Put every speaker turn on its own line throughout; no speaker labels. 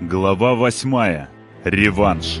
Глава восьмая. Реванш.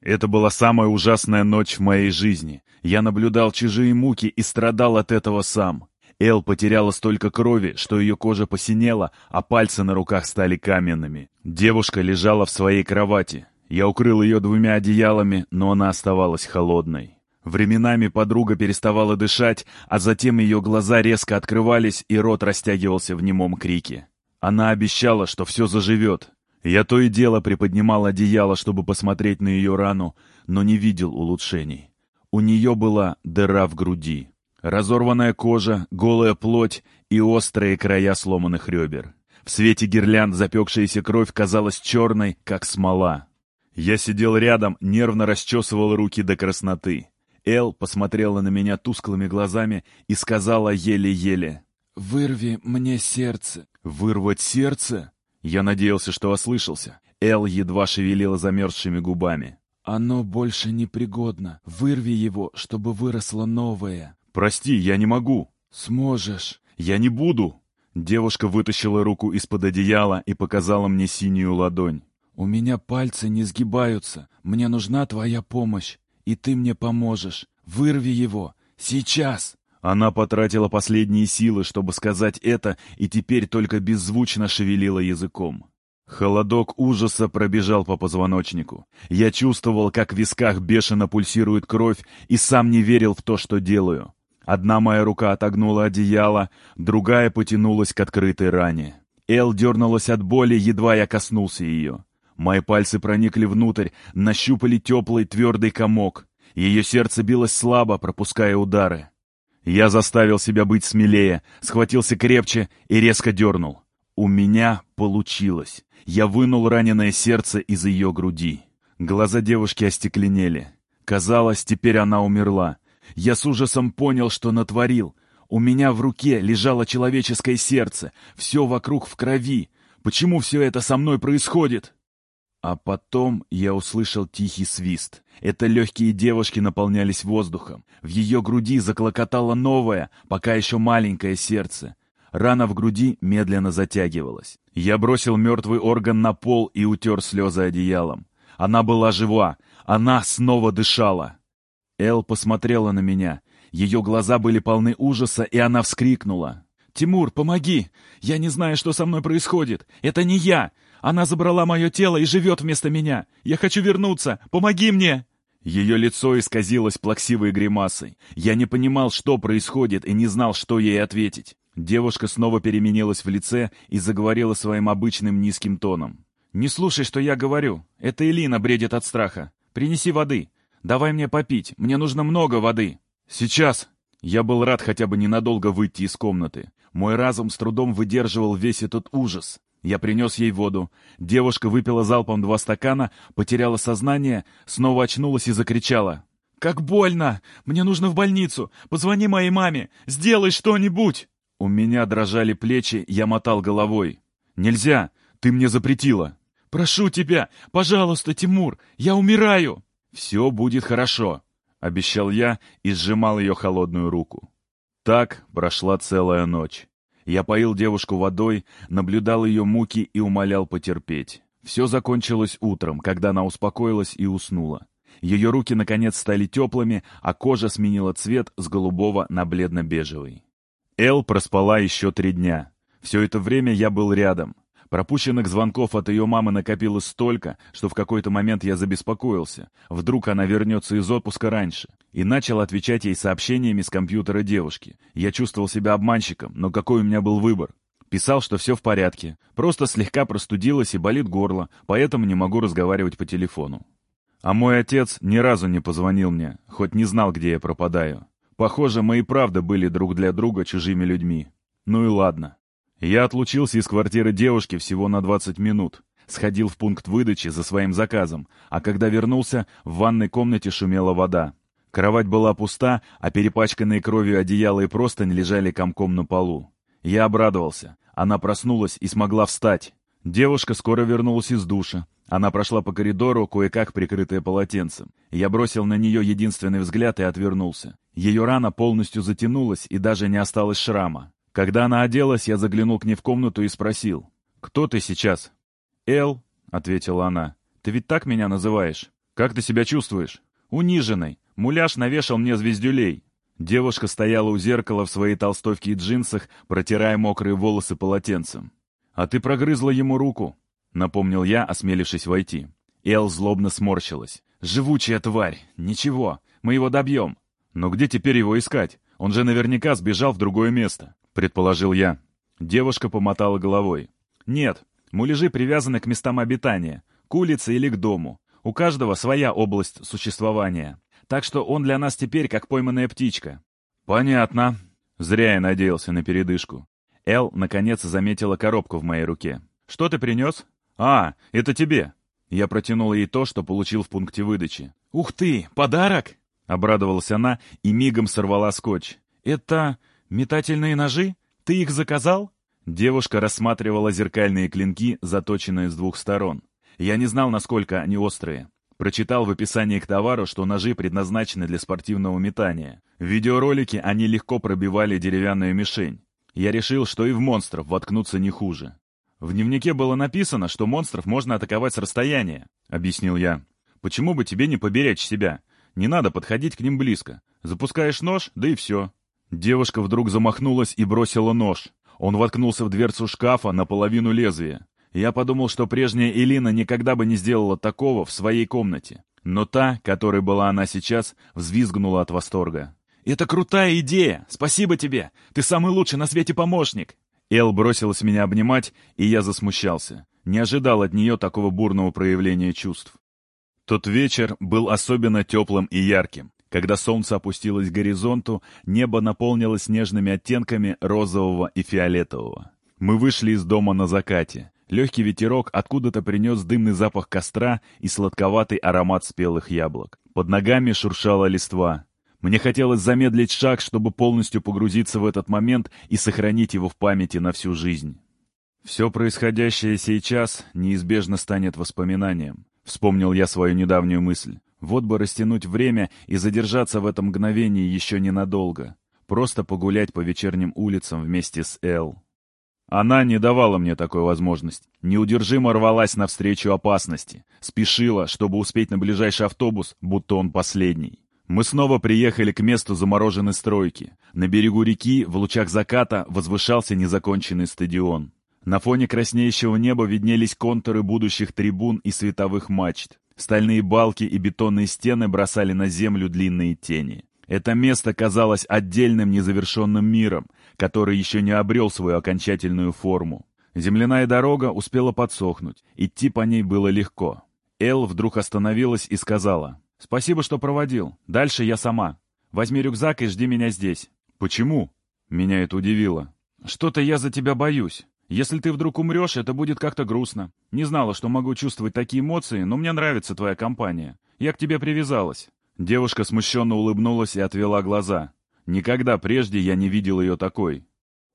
Это была самая ужасная ночь в моей жизни. Я наблюдал чужие муки и страдал от этого сам. Эл потеряла столько крови, что ее кожа посинела, а пальцы на руках стали каменными. Девушка лежала в своей кровати. Я укрыл ее двумя одеялами, но она оставалась холодной. Временами подруга переставала дышать, а затем ее глаза резко открывались, и рот растягивался в немом крике. Она обещала, что все заживет. Я то и дело приподнимал одеяло, чтобы посмотреть на ее рану, но не видел улучшений. У нее была дыра в груди. Разорванная кожа, голая плоть и острые края сломанных ребер. В свете гирлянд запекшаяся кровь казалась черной, как смола. Я сидел рядом, нервно расчесывал руки до красноты. Эл посмотрела на меня тусклыми глазами и сказала еле-еле.
«Вырви мне сердце».
«Вырвать сердце?» Я надеялся, что ослышался. Эл едва шевелила замерзшими губами.
«Оно больше не пригодно. Вырви его, чтобы выросло новое».
«Прости, я не могу».
«Сможешь».
«Я не буду». Девушка вытащила руку из-под одеяла и показала мне синюю ладонь.
«У меня пальцы не сгибаются. Мне нужна твоя помощь, и ты мне поможешь. Вырви его. Сейчас!»
Она потратила последние силы, чтобы сказать это, и теперь только беззвучно шевелила языком. Холодок ужаса пробежал по позвоночнику. Я чувствовал, как в висках бешено пульсирует кровь, и сам не верил в то, что делаю. Одна моя рука отогнула одеяло, другая потянулась к открытой ране. Эл дернулась от боли, едва я коснулся ее. Мои пальцы проникли внутрь, нащупали теплый твердый комок. Ее сердце билось слабо, пропуская удары. Я заставил себя быть смелее, схватился крепче и резко дернул. У меня получилось. Я вынул раненое сердце из ее груди. Глаза девушки остекленели. Казалось, теперь она умерла. Я с ужасом понял, что натворил. У меня в руке лежало человеческое сердце. Все вокруг в крови. Почему все это со мной происходит? А потом я услышал тихий свист. Это легкие девушки наполнялись воздухом. В ее груди заклокотало новое, пока еще маленькое сердце. Рана в груди медленно затягивалась. Я бросил мертвый орган на пол и утер слезы одеялом. Она была жива. Она снова дышала. Эл посмотрела на меня. Ее глаза были полны ужаса, и она вскрикнула. «Тимур, помоги! Я не знаю, что со мной происходит. Это не я! Она забрала мое тело и живет вместо меня. Я хочу вернуться. Помоги мне!» Ее лицо исказилось плаксивой гримасой. Я не понимал, что происходит, и не знал, что ей ответить. Девушка снова переменилась в лице и заговорила своим обычным низким тоном. «Не слушай, что я говорю. Это Элина бредит от страха. Принеси воды. Давай мне попить. Мне нужно много воды». «Сейчас!» Я был рад хотя бы ненадолго выйти из комнаты. Мой разум с трудом выдерживал весь этот ужас. Я принес ей воду. Девушка выпила залпом два стакана, потеряла сознание, снова очнулась и закричала. «Как больно! Мне нужно в больницу! Позвони моей маме! Сделай что-нибудь!» У меня дрожали плечи, я мотал головой. «Нельзя! Ты мне запретила!» «Прошу тебя! Пожалуйста, Тимур! Я умираю!» «Все будет хорошо!» — обещал я и сжимал ее холодную руку. Так прошла целая ночь. Я поил девушку водой, наблюдал ее муки и умолял потерпеть. Все закончилось утром, когда она успокоилась и уснула. Ее руки, наконец, стали теплыми, а кожа сменила цвет с голубого на бледно-бежевый. Эл проспала еще три дня. Все это время я был рядом. Пропущенных звонков от ее мамы накопилось столько, что в какой-то момент я забеспокоился. Вдруг она вернется из отпуска раньше. И начал отвечать ей сообщениями с компьютера девушки. Я чувствовал себя обманщиком, но какой у меня был выбор? Писал, что все в порядке. Просто слегка простудилась и болит горло, поэтому не могу разговаривать по телефону. А мой отец ни разу не позвонил мне, хоть не знал, где я пропадаю. Похоже, мы и правда были друг для друга чужими людьми. Ну и ладно. Я отлучился из квартиры девушки всего на 20 минут. Сходил в пункт выдачи за своим заказом, а когда вернулся, в ванной комнате шумела вода. Кровать была пуста, а перепачканные кровью одеяло и простынь лежали комком на полу. Я обрадовался. Она проснулась и смогла встать. Девушка скоро вернулась из душа. Она прошла по коридору, кое-как прикрытая полотенцем. Я бросил на нее единственный взгляд и отвернулся. Ее рана полностью затянулась и даже не осталось шрама. Когда она оделась, я заглянул к ней в комнату и спросил. «Кто ты сейчас?»
«Эл», — ответила она. «Ты ведь так меня называешь? Как ты себя чувствуешь?» «Униженной. Муляж навешал мне звездюлей». Девушка стояла у зеркала в своей толстовке и джинсах, протирая мокрые волосы полотенцем. «А ты прогрызла ему руку», — напомнил я, осмелившись войти. Эл злобно сморщилась. «Живучая тварь! Ничего, мы его добьем!» «Но где теперь его искать? Он же наверняка сбежал в другое место», — предположил я. Девушка помотала головой. «Нет, муляжи привязаны к местам обитания, к улице или к дому. У каждого своя область существования. Так что он для нас теперь как пойманная птичка». «Понятно». Зря я надеялся на передышку. Эл, наконец, заметила коробку в моей руке. «Что ты принес?» «А, это тебе». Я протянул ей то, что получил в пункте выдачи. «Ух ты, подарок!» Обрадовалась она и мигом сорвала скотч. «Это метательные ножи? Ты их заказал?» Девушка рассматривала зеркальные клинки, заточенные с двух сторон. Я не знал, насколько они острые. Прочитал в описании к товару, что ножи предназначены для спортивного метания. В видеоролике они легко пробивали деревянную мишень. Я решил, что и в монстров воткнуться не хуже. «В дневнике было написано, что монстров можно атаковать с расстояния», — объяснил я. «Почему бы тебе не поберечь себя? Не надо подходить к ним близко. Запускаешь нож, да и все». Девушка вдруг замахнулась и бросила нож. Он воткнулся в дверцу шкафа наполовину лезвия. Я подумал, что прежняя Элина никогда бы не сделала такого в своей комнате. Но та, которой была она сейчас, взвизгнула от восторга. «Это крутая идея! Спасибо тебе! Ты самый лучший на свете помощник!» Эл бросилась меня обнимать, и я засмущался. Не ожидал от нее такого бурного проявления чувств. Тот вечер был особенно теплым и ярким. Когда солнце опустилось к горизонту, небо наполнилось нежными оттенками розового и фиолетового. Мы вышли из дома на закате. Легкий ветерок откуда-то принес дымный запах костра и сладковатый аромат спелых яблок. Под ногами шуршала листва. Мне хотелось замедлить шаг, чтобы полностью погрузиться в этот момент и сохранить его в памяти на всю жизнь. Все происходящее сейчас неизбежно станет воспоминанием. Вспомнил я свою недавнюю мысль. Вот бы растянуть время и задержаться в этом мгновении еще ненадолго. Просто погулять по вечерним улицам вместе с Эл. Она не давала мне такой возможности. Неудержимо рвалась навстречу опасности. Спешила, чтобы успеть на ближайший автобус, будто он последний. Мы снова приехали к месту замороженной стройки. На берегу реки, в лучах заката, возвышался незаконченный стадион. На фоне краснеющего неба виднелись контуры будущих трибун и световых мачт. Стальные балки и бетонные стены бросали на землю длинные тени. Это место казалось отдельным незавершенным миром, который еще не обрел свою окончательную форму. Земляная дорога успела подсохнуть, идти по ней было легко. Эл вдруг остановилась и сказала, «Спасибо, что проводил. Дальше я сама. Возьми рюкзак и жди меня здесь». «Почему?» Меня это удивило. «Что-то я за тебя боюсь. Если ты вдруг умрешь, это будет как-то грустно. Не знала, что могу чувствовать такие эмоции, но мне нравится твоя компания. Я к тебе привязалась». Девушка смущенно улыбнулась и отвела глаза. Никогда прежде я не видел ее такой.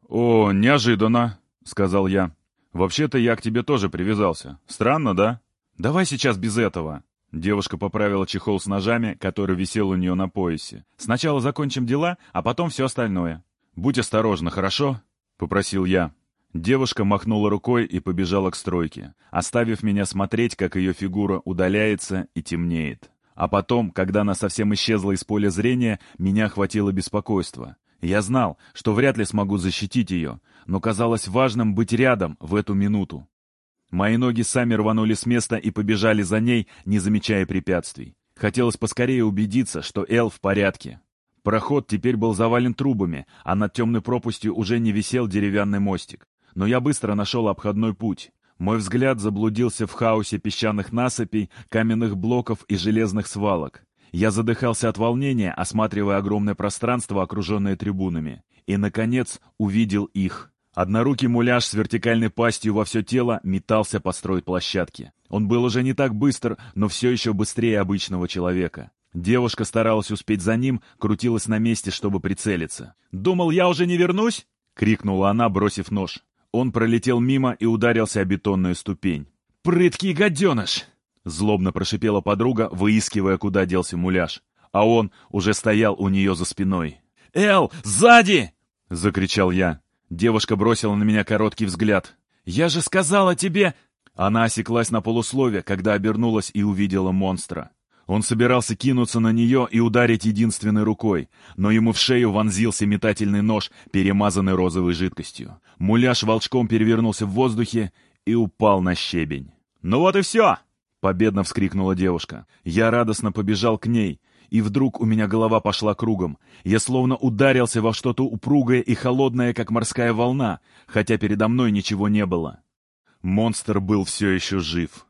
«О, неожиданно», — сказал я. «Вообще-то я к тебе тоже привязался. Странно, да?» «Давай сейчас без этого», Девушка поправила чехол с ножами, который висел у нее на поясе. «Сначала закончим дела, а потом все остальное». «Будь осторожна, хорошо?» — попросил я. Девушка махнула рукой и побежала к стройке, оставив меня смотреть, как ее фигура удаляется и темнеет. А потом, когда она совсем исчезла из поля зрения, меня охватило беспокойство. Я знал, что вряд ли смогу защитить ее, но казалось важным быть рядом в эту минуту. Мои ноги сами рванули с места и побежали за ней, не замечая препятствий. Хотелось поскорее убедиться, что Эл в порядке. Проход теперь был завален трубами, а над темной пропастью уже не висел деревянный мостик. Но я быстро нашел обходной путь. Мой взгляд заблудился в хаосе песчаных насыпей, каменных блоков и железных свалок. Я задыхался от волнения, осматривая огромное пространство, окруженное трибунами. И, наконец, увидел их. Однорукий муляж с вертикальной пастью во все тело метался по стройплощадке. Он был уже не так быстр, но все еще быстрее обычного человека. Девушка старалась успеть за ним, крутилась на месте, чтобы прицелиться. «Думал, я уже не вернусь?» — крикнула она, бросив нож. Он пролетел мимо и ударился о бетонную ступень. «Прыткий гаденыш!» — злобно прошипела подруга, выискивая, куда делся муляж. А он уже стоял у нее за спиной. «Эл, сзади!» — закричал я. Девушка бросила на меня короткий взгляд. «Я же сказала тебе...» Она осеклась на полуслове, когда обернулась и увидела монстра. Он собирался кинуться на нее и ударить единственной рукой, но ему в шею вонзился метательный нож, перемазанный розовой жидкостью. Муляж волчком перевернулся в воздухе и упал на щебень. «Ну вот и все!» — победно вскрикнула девушка. Я радостно побежал к ней, и вдруг у меня голова пошла кругом. Я словно ударился во что-то упругое и холодное, как морская волна, хотя передо мной ничего не было. Монстр был все еще жив.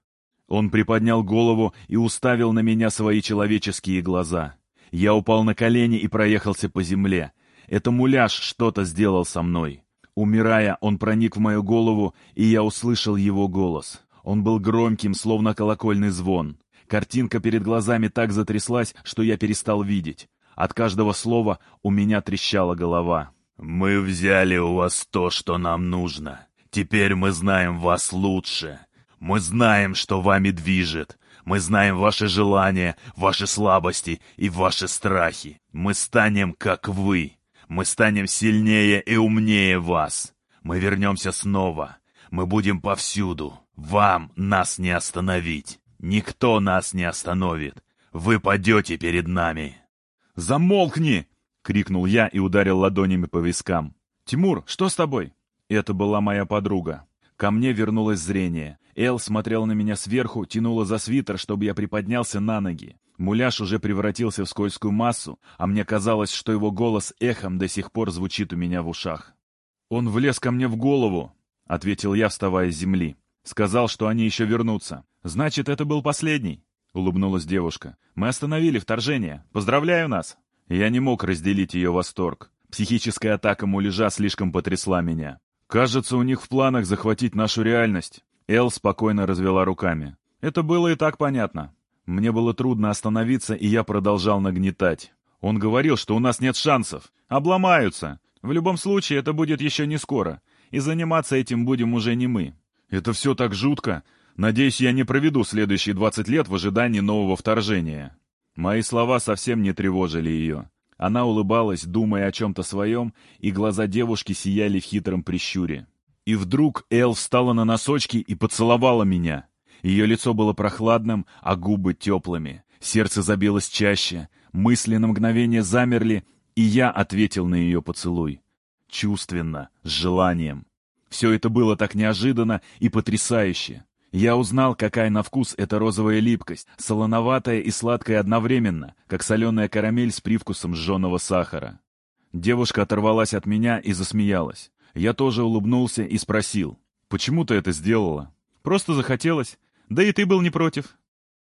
Он приподнял голову и уставил на меня свои человеческие глаза. Я упал на колени и проехался по земле. Это муляж что-то сделал со мной. Умирая, он проник в мою голову, и я услышал его голос. Он был громким, словно колокольный звон. Картинка перед глазами так затряслась, что я перестал видеть. От каждого слова у меня трещала голова.
«Мы взяли у вас то, что нам нужно. Теперь мы знаем вас лучше. Мы знаем, что вами движет. Мы знаем ваши желания, ваши слабости и ваши страхи. Мы станем, как вы. Мы станем сильнее и умнее вас. Мы вернемся снова. Мы будем повсюду. Вам нас не остановить. Никто нас не остановит. Вы падете перед нами.
«Замолкни!» — крикнул я и ударил ладонями по вискам. «Тимур, что с тобой?» Это была моя подруга. Ко мне вернулось зрение. Эл смотрел на меня сверху, тянула за свитер, чтобы я приподнялся на ноги. Муляж уже превратился в скользкую массу, а мне казалось, что его голос эхом до сих пор звучит у меня в ушах. «Он влез ко мне в голову», — ответил я, вставая с земли. Сказал, что они еще вернутся. Значит, это был последний», — улыбнулась девушка. «Мы остановили вторжение. Поздравляю нас!» Я не мог разделить ее восторг. Психическая атака муляжа слишком потрясла меня. «Кажется, у них в планах захватить нашу реальность. Эл спокойно развела руками. Это было и так понятно. Мне было трудно остановиться, и я продолжал нагнетать. Он говорил, что у нас нет шансов. Обломаются. В любом случае, это будет еще не скоро. И заниматься этим будем уже не мы. Это все так жутко. Надеюсь, я не проведу следующие 20 лет в ожидании нового вторжения. Мои слова совсем не тревожили ее. Она улыбалась, думая о чем-то своем, и глаза девушки сияли в хитром прищуре. И вдруг Эл встала на носочки и поцеловала меня. Ее лицо было прохладным, а губы теплыми. Сердце забилось чаще, мысли на мгновение замерли, и я ответил на ее поцелуй. Чувственно, с желанием. Все это было так неожиданно и потрясающе. Я узнал, какая на вкус эта розовая липкость, солоноватая и сладкая одновременно, как соленая карамель с привкусом сжженного сахара. Девушка оторвалась от меня и засмеялась. Я тоже улыбнулся и спросил, «Почему ты это сделала?» «Просто захотелось. Да и ты был не против».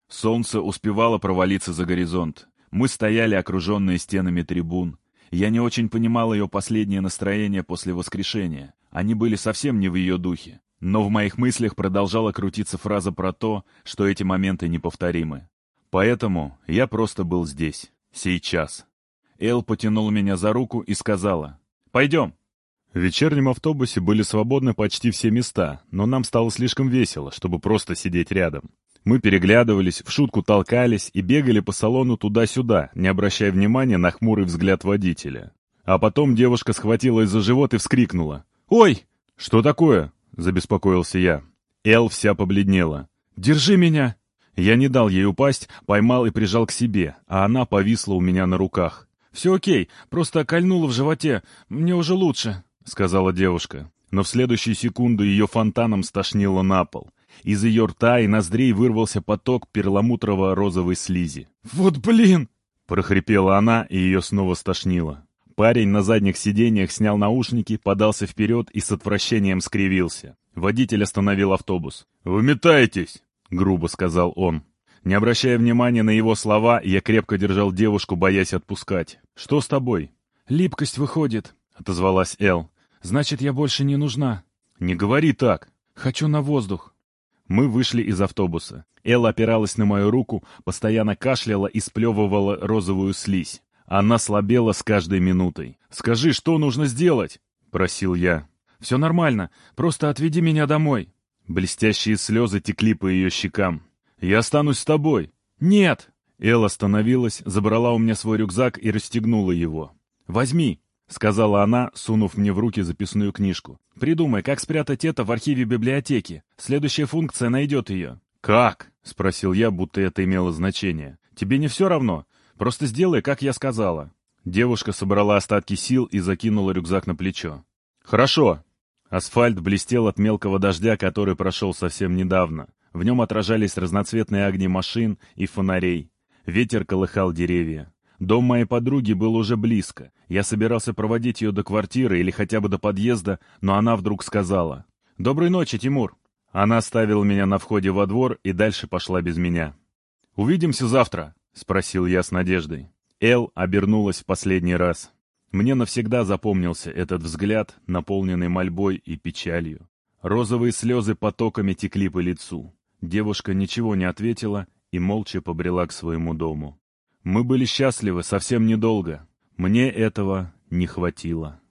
Солнце успевало провалиться за горизонт. Мы стояли, окруженные стенами трибун. Я не очень понимал ее последнее настроение после воскрешения. Они были совсем не в ее духе. Но в моих мыслях продолжала крутиться фраза про то, что эти моменты неповторимы. Поэтому я просто был здесь. Сейчас. Эл потянула меня за руку и сказала, «Пойдем». В вечернем автобусе были свободны почти все места, но нам стало слишком весело, чтобы просто сидеть рядом. Мы переглядывались, в шутку толкались и бегали по салону туда-сюда, не обращая внимания на хмурый взгляд водителя. А потом девушка схватилась за живот и вскрикнула. «Ой!» «Что такое?» — забеспокоился я. Эл вся побледнела. «Держи меня!» Я не дал ей упасть, поймал и прижал к себе, а она повисла у меня на руках. «Все окей, просто кольнула в животе, мне уже лучше», — сказала девушка. Но в следующую секунду ее фонтаном стошнило на пол. Из ее рта и ноздрей вырвался поток перламутрово-розовой слизи. «Вот блин!» — прохрипела она, и ее снова стошнило. Парень на задних сиденьях снял наушники, подался вперед и с отвращением скривился. Водитель остановил автобус. «Выметайтесь!» — грубо сказал он. Не обращая внимания на его слова, я крепко держал девушку, боясь отпускать. «Что с тобой?» «Липкость выходит», — отозвалась Эл. «Значит, я больше не нужна». «Не говори так». «Хочу на воздух». Мы вышли из автобуса. Эл опиралась на мою руку, постоянно кашляла и сплевывала розовую слизь. Она слабела с каждой минутой. «Скажи, что нужно сделать?» — просил я. «Все нормально. Просто отведи меня домой». Блестящие слезы текли по ее щекам. «Я останусь с тобой». «Нет!» Эл остановилась, забрала у меня свой рюкзак и расстегнула его. «Возьми!» Сказала она, сунув мне в руки записную книжку. «Придумай, как спрятать это в архиве библиотеки. Следующая функция найдет ее».
«Как?» — спросил я, будто это имело значение. «Тебе не все равно? Просто сделай, как я сказала». Девушка собрала остатки сил и закинула рюкзак на плечо. «Хорошо». Асфальт блестел от мелкого дождя, который прошел совсем недавно. В нем отражались разноцветные огни машин и фонарей. Ветер колыхал деревья. Дом моей подруги был уже близко. Я собирался проводить ее до квартиры или хотя бы до подъезда, но она вдруг сказала. «Доброй ночи, Тимур!» Она оставила меня на входе во двор и дальше пошла без меня. «Увидимся завтра?» — спросил я с надеждой. Эл обернулась в последний раз. Мне навсегда запомнился этот взгляд, наполненный мольбой и печалью. Розовые слезы потоками текли по лицу. Девушка ничего не ответила и молча побрела к своему дому. Мы были счастливы совсем недолго. Мне этого не хватило.